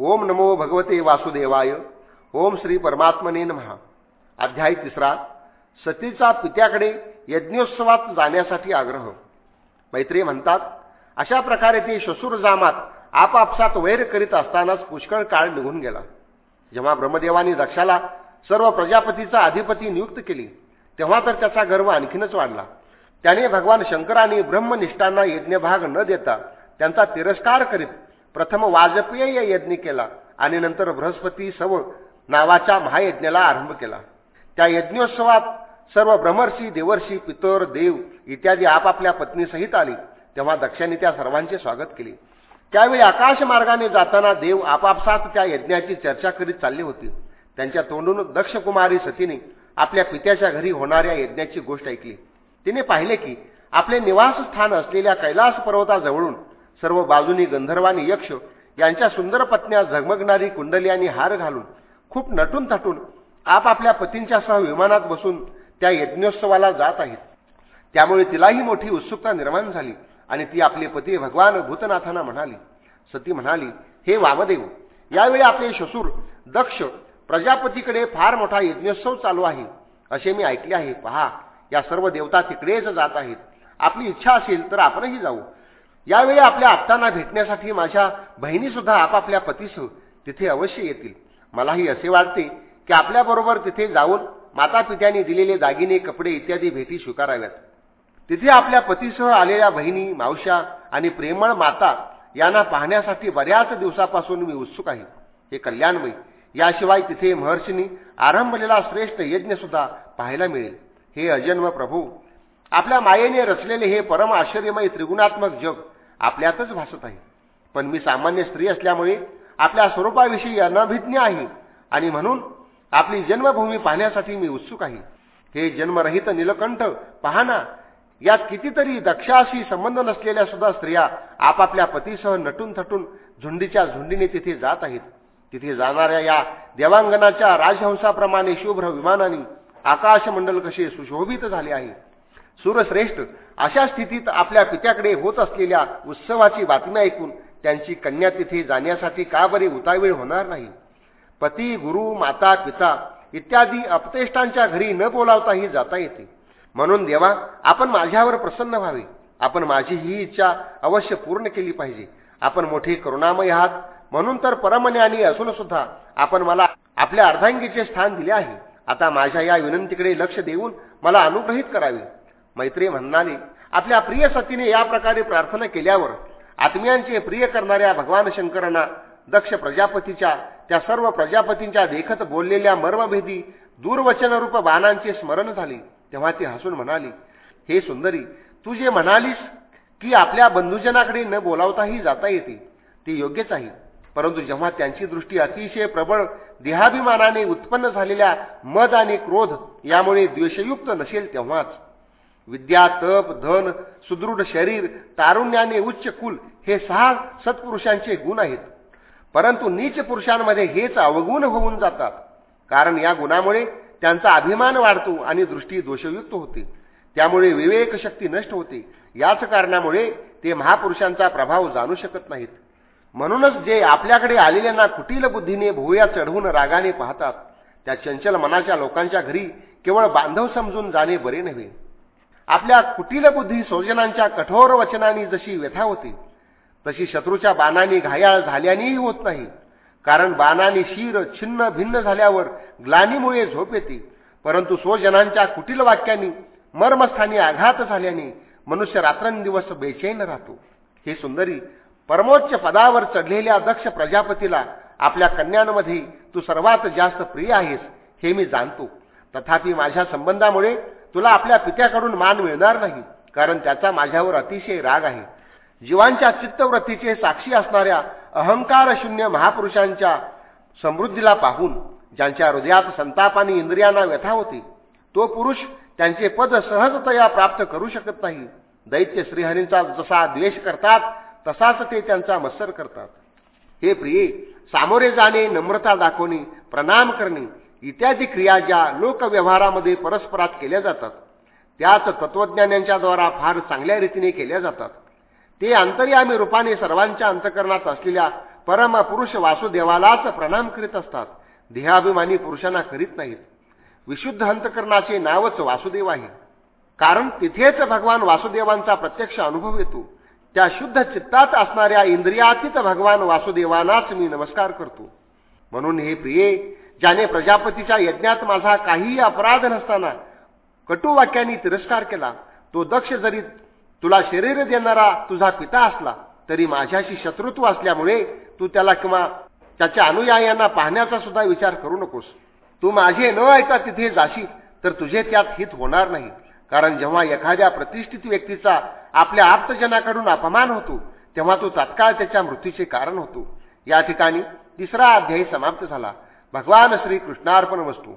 ओम नमो भगवते वासुदेवाय. ओम श्री परमात्मने महा अध्याय तिसरा. सतीचा पित्याकडे यज्ञोत्सवात जाण्यासाठी आग्रह. मैत्री म्हणतात अशा प्रकारे ते शसूर जामात आपापसात वैर करीत असतानाच पुष्कळ काळ निघून गेला. जेव्हा ब्रह्मदेवानी दक्षाला सर्व प्रजापतीचा अधिपती नियुक्त केली तेव्हा तर त्याचा गर्व आणखीनच वाढला. त्याने भगवान शंकराने ब्रह्मनिष्ठांना यज्ञभाग न देता त्यांचा तिरस्कार करीत प्रथम वाजपेय यज्ञ केला आणि नंतर बृहस्पती सव नावाच्या महायज्ञाला आरंभ केला. त्या यज्ञोत्सवात सर्व ब्रह्मर्षी देवर्षी पितर देव इत्यादी आपापल्या पत्नीसहित आली. तेव्हा दक्षांनी त्या सर्वांचे स्वागत केले. त्यावेळी आकाश मार्गाने जाताना देव आपापसात त्या यज्ञाची चर्चा करीत चालली होती. त्यांच्या तोंडून दक्षकुमारी सतीने आपल्या पित्याच्या घरी होणाऱ्या यज्ञाची गोष्ट ऐकली. तिने पाहिले की आपले निवासस्थान असलेल्या कैलास पर्वताजवळून सर्व बाजूनी गंधर्वानी यक्ष यांच्या सुंदर पत्न्या झगमगणारी कुंडली आणि हार घालून खूप नटून थटून आपापल्या पतींच्या सह विमानात बसून त्या यज्ञोत्सवाला जात आहेत. त्यामुळे तिलाही मोठी उत्सुकता निर्माण झाली आणि ती आपले पती भगवान भूतनाथांना म्हणाली सती म्हणाली हे वामदेव यावेळी आपले शसूर दक्ष प्रजापतीकडे फार मोठा यज्ञोत्सव चालू आहे. असे मी ऐकले आहे. पहा या सर्व देवता तिकडेच जात आहेत. आपली इच्छा असेल तर आपणही जाऊ. यावेळी आपल्या आत्तांना भेटण्यासाठी माझ्या बहिणीसुद्धा आपापल्या पतीसह तिथे अवश्य येतील. मलाही असे वाटते की आपल्याबरोबर तिथे जाऊन माता पित्याने दिलेले दागिने कपडे इत्यादी भेटी स्वीकाराव्यात. तिथे आपल्या पतीसह आलेल्या बहिणी मावश्या आणि प्रेमळ माता यांना पाहण्यासाठी बऱ्याच दिवसापासून मी उत्सुक आहे. हे कल्याणमयी याशिवाय तिथे महर्षींनी आरंभलेला श्रेष्ठ यज्ञ सुद्धा पाहायला मिळेल. हे अजन्म प्रभू आपल्या मायेने रचलेले हे परम आश्चर्यमय त्रिगुणात्मक जग आपल्यातच भासत आहे. पण मी सामान्य स्त्री असल्यामुळे आपल्या स्वरूपाविषयी अनभिज्ञ आहे आणि म्हणून आपली जन्मभूमी पाहण्यासाठी मी उत्सुक आहे. हे जन्मरहित निलकंठ पाहना यात कितीतरी दक्षाशी संबंध नसलेल्या सुद्धा स्त्रिया आपापल्या पतीसह नटून थटून झुंडीच्या झुंडीने तिथे जात आहेत. तिथे जाणाऱ्या या देवांगणाच्या राजहंसाप्रमाणे शुभ्र विमानाने आकाशमंडल कसे सुशोभित झाले आहे. सूरश्रेष्ठ अशा स्थितीत आपल्या पित्याकडे होत असलेल्या उत्सवाची बातमी ऐकून त्यांची कन्या तिथे जाण्यासाठी का बरे उतावीळ होणार नाही. पती गुरु माता पिता इत्यादी अपतेष्टांच्या घरी न बोलावताही जाता येते. म्हणून देवा आपण माझ्यावर प्रसन्न व्हावे. आपण माझी ही इच्छा अवश्य पूर्ण केली पाहिजे. आपण मोठे करुणामय आहात. म्हणून तर परमज्ञानी असून सुद्धा आपण मला आपल्या अर्धांगीचे स्थान दिले आहे. आता माझ्या या विनंतीकडे लक्ष देऊन मला अनुग्रहित करावे. मैत्री म्हणाली आपल्या प्रिय सतीने या प्रकारे प्रार्थना केल्यावर आत्म्यांचे प्रिय करणाऱ्या भगवान शंकरांना दक्ष प्रजापतीच्या त्या सर्व प्रजापतींच्या देखत बोललेल्या मर्मभेदी दूरवचनरूप बाणांचे स्मरण झाले. तेव्हा ती हसून म्हणाली हे सुंदरी तू जे म्हणालीस की आपल्या बंधुजनाकडे न बोलावताही जाता येते ते योग्यच आहे. परंतु जेव्हा त्यांची दृष्टी अतिशय प्रबळ देहाभिमानाने उत्पन्न झालेल्या मद आणि क्रोध यामुळे द्वेषयुक्त नसेल तेव्हाच विद्या तप धन सुदृढ शरीर तारुण्याने उच्च कुल हे सहा सत्पुरुषांचे गुण आहेत. परंतु नीच पुरुषांमध्ये हेच अवगुण होऊन जातात. कारण या गुणामुळे त्यांचा अभिमान वाढतो आणि दृष्टी दोषयुक्त होते. त्यामुळे विवेक शक्ती नष्ट होते. याच कारणामुळे ते महापुरुषांचा प्रभाव जाणू शकत नाहीत. म्हणूनच जे आपल्याकडे आलेल्यांना कुटील बुद्धीने भुवया चढवून रागाने पाहतात त्या चंचल मनाच्या लोकांच्या घरी केवळ बांधव समजून जाणे बरे नव्हे. आपल्या कुटील बुद्धी स्वजनांच्या कठोर वचनांनी जशी व्यथा होते तशी शत्रूच्या बाणाने घायाळ झाल्यानेही होत नाही. कारण बाणाने शिर छिन्न भिन्न झाल्यावर ग्लानीमुळे झोप येते. परंतु स्वजनांच्या कुटील वाक्यांनी मर्मस्थानी आघात झाल्याने मनुष्य रात्रंदिवस बेचैन राहतो. हे सुंदरी परमोच्च पदावर चढलेल्या दक्ष प्रजापतीला आपल्या कन्यांमध्ये तू सर्वात जास्त प्रिय आहेस हे मी जाणतो. तथापि माझ्या संबंधामुळे तुला आपल्या पित्याकडून मान मिळणार नाही कारण त्याचा माझ्यावर अतिशय राग आहे. जीवांच्या चित्तवृत्तीचे साक्षी असणाऱ्या अहंकार शून्य महापुरुषांच्या समृद्धीला पाहून ज्यांच्या हृदयात संतापाने इंद्रियांना व्यथा होती तो पुरुष त्यांचे पद सहजतया प्राप्त करू शकत नाही. दैत्य श्रीहरींचा जसा द्वेष करतात तसाच ते त्यांचा मत्सर करतात. हे प्रिये सामोरे जाणे नम्रता दाखवणे प्रणाम करणे इत्यादी क्रिया ज्या लोकव्यवहारामध्ये परस्परात केल्या जातात त्याच तत्वज्ञानांच्याद्वारा फार चांगल्या रीतीने केल्या जातात. ते अंतर्यामी रूपाने सर्वांच्या अंतकरणात असलेल्या परमपुरुष वासुदेवालाच प्रणाम करीत असतात. देहाभिमानी पुरुषांना करीत नाहीत. विशुद्ध अंतकरणाचे नावच वासुदेव आहे. कारण तिथेच भगवान वासुदेवांचा प्रत्यक्ष अनुभव येतो. त्या शुद्ध चित्तात असणाऱ्या इंद्रियातीत भगवान वासुदेवांनाच मी नमस्कार करतो. म्हणून हे प्रिये ज्याने प्रजापतीच्या यज्ञात माझा काहीही अपराध नसताना कटुवाक्यांनी तिरस्कार केला तो दक्ष जरी तुला शरीर देणारा तुझा पिता असला तरी माझ्याशी शत्रुत्व असल्यामुळे तू त्याला किंवा त्याच्या अनुयायांना पाहण्याचा सुद्धा विचार करू नकोस. तू माझे न ऐका तिथे जाशील तर तुझे त्यात हित होणार नाही. कारण जेव्हा एखाद्या प्रतिष्ठित व्यक्तीचा आपल्या आप्तजनाकडून अपमान होतो तेव्हा तो तात्काळ त्याच्या मृत्यूचे कारण होतो. या ठिकाणी तिसरा अध्यायी समाप्त झाला. भगवान श्री कृष्णार्पण वस्तू.